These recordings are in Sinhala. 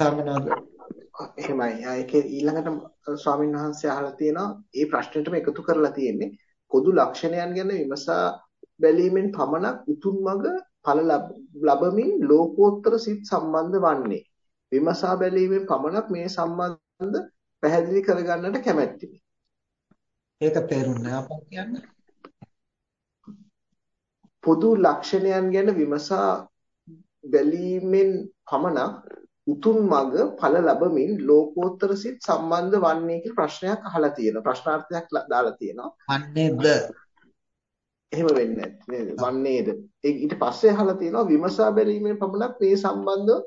සාමනාද එහෙමයි. ඒකේ ඊළඟට ස්වාමීන් වහන්සේ අහලා තියෙනවා මේ ප්‍රශ්නෙටම එකතු කරලා තියෙන්නේ පොදු ලක්ෂණයන් ගැන විමසා බැලීමෙන් පමණක් උතුම් මඟ ඵල ලැබමින් ලෝකෝත්තර සිත් සම්බන්ධ වන්නේ. විමසා බැලීමෙන් පමණක් මේ සම්බන්ධ පැහැදිලි කරගන්නට කැමැත්තෙමි. ඒක තේරුණා අපෝ කියන්නේ. පොදු ලක්ෂණයන් ගැන විමසා බැලීමෙන් පමණක් උතුම් මඟ ඵල ලැබමින් ලෝකෝත්තර සිත් සම්බන්ධ වන්නේ කියලා ප්‍රශ්නයක් අහලා තියෙනවා. ප්‍රශ්නාර්ථයක් දාලා තියෙනවා. වන්නේද? එහෙම වෙන්නේ නේද? වන්නේද? ඊට පස්සේ අහලා තියෙනවා විමසා බැලීමෙන් පමණක් මේ සම්බන්ධව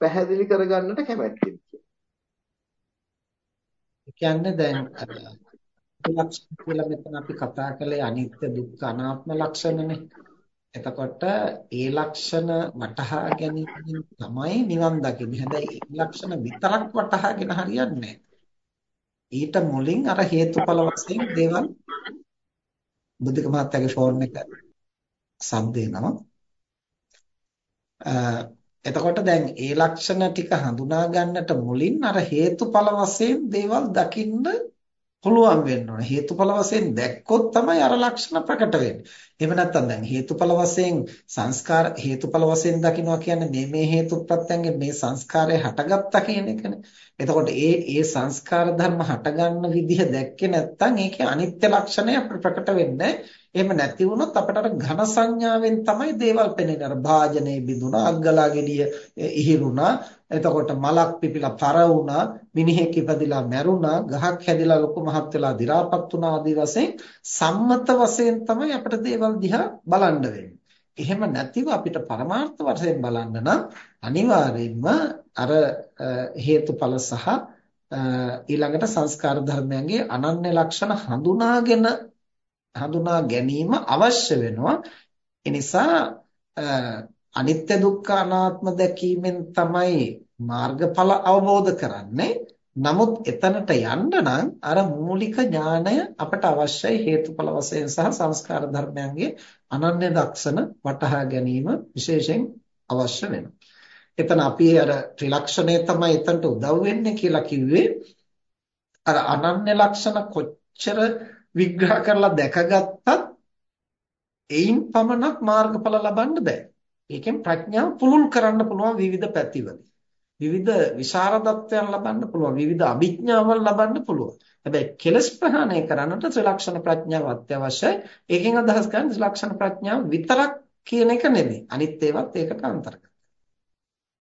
පැහැදිලි කරගන්නට කැමැත්තෙන් කියන්නේ දැන් ලක්ෂණ කියලා මෙතන අපි කතා කළේ අනිත්‍ය දුක්ඛ අනාත්ම ලක්ෂණනේ. එතකොට ඒ ලක්ෂණ වටහා ගැනීමෙන් තමයි නිවන් දකින්නේ. හැබැයි ඒ ලක්ෂණ විතරක් වටහාගෙන හරියන්නේ ඊට මුලින් අර හේතුඵල වශයෙන් දේවල් බුද්ධික මහත්තයාගේ ෆෝන් එක සබ් දෙනවා. එතකොට දැන් ඒ ලක්ෂණ ටික හඳුනා ගන්නට මුලින් අර හේතුඵල වශයෙන් දේවල් දකින්න පුළුවන් වෙන්න ඕනේ. හේතුඵල වශයෙන් දැක්කොත් තමයි අර ලක්ෂණ ප්‍රකට වෙන්නේ. එහෙම නැත්නම් දැන් හේතුඵල වශයෙන් සංස්කාර හේතුඵල වශයෙන් දකින්නවා කියන්නේ මේ මේ හේතු ප්‍රත්‍යයෙන් මේ සංස්කාරය හටගත්තා කියන එකනේ. එතකොට ඒ ඒ සංස්කාර ධර්ම හටගන්න විදිහ දැක්කේ නැත්නම් ඒකේ අනිත්‍ය ලක්ෂණය ප්‍රකට වෙන්නේ එහෙම නැති වුණොත් අපට අර ඝන සංඥාවෙන් තමයි දේවල් පෙනෙන්නේ. අර භාජනයේ බිඳුණා, අග්ගලා ගෙඩිය ඉහිරුණා, එතකොට මලක් පිපිලා පර වුණා, මිනිහෙක් ඉපදිලා මැරුණා, ගහක් හැදිලා ලොකු මහත් වෙලා දි รา පත් වුණා ආදී වශයෙන් සම්මත වශයෙන් තමයි අපිට දේවල් දිහා බලන්න වෙන්නේ. එහෙම නැතිව අපිට පරමාර්ථ වශයෙන් බලන්න නම් අනිවාර්යයෙන්ම අර හේතුඵල සහ ඊළඟට සංස්කාර ධර්මයන්ගේ අනන්‍ය ලක්ෂණ හඳුනාගෙන හඳුනා ගැනීම අවශ්‍ය වෙනවා. ඒ නිසා අනිත්‍ය දුක්ඛ අනාත්ම දැකීමෙන් තමයි මාර්ගඵල අවබෝධ කරන්නේ. නමුත් එතනට යන්න නම් අර මූලික ඥානය අපට අවශ්‍යයි හේතුඵල වශයෙන් සහ සංස්කාර ධර්මයන්ගේ අනන්‍ය දක්ෂණ වටහා ගැනීම විශේෂයෙන් අවශ්‍ය වෙනවා. එතන අපි අර ත්‍රිලක්ෂණය තමයි එතනට උදව් වෙන්නේ කියලා කිව්වේ අර අනන්‍ය ලක්ෂණ කොච්චර විග්‍රහ කරලා දැකගත්තත් එයින් පමණක් මාර්ගඵල ලබන්න බෑ. ඒකෙන් ප්‍රඥාව පුළුල් කරන්න පුළුවන් විවිධ පැතිවල. විවිධ විශාරදත්වයන් ලබන්න පුළුවන්. විවිධ අභිඥාවල් ලබන්න පුළුවන්. හැබැයි කෙලස් ප්‍රහාණය කරන්නට ත්‍රිලක්ෂණ ප්‍රඥාව අත්‍යවශ්‍යයි. ඒකෙන් අදහස් කරන්නේ ත්‍රිලක්ෂණ ප්‍රඥාව විතරක් කියන එක නෙමෙයි. අනිත් ඒවාත් ඒකට අන්තර්ගතයි.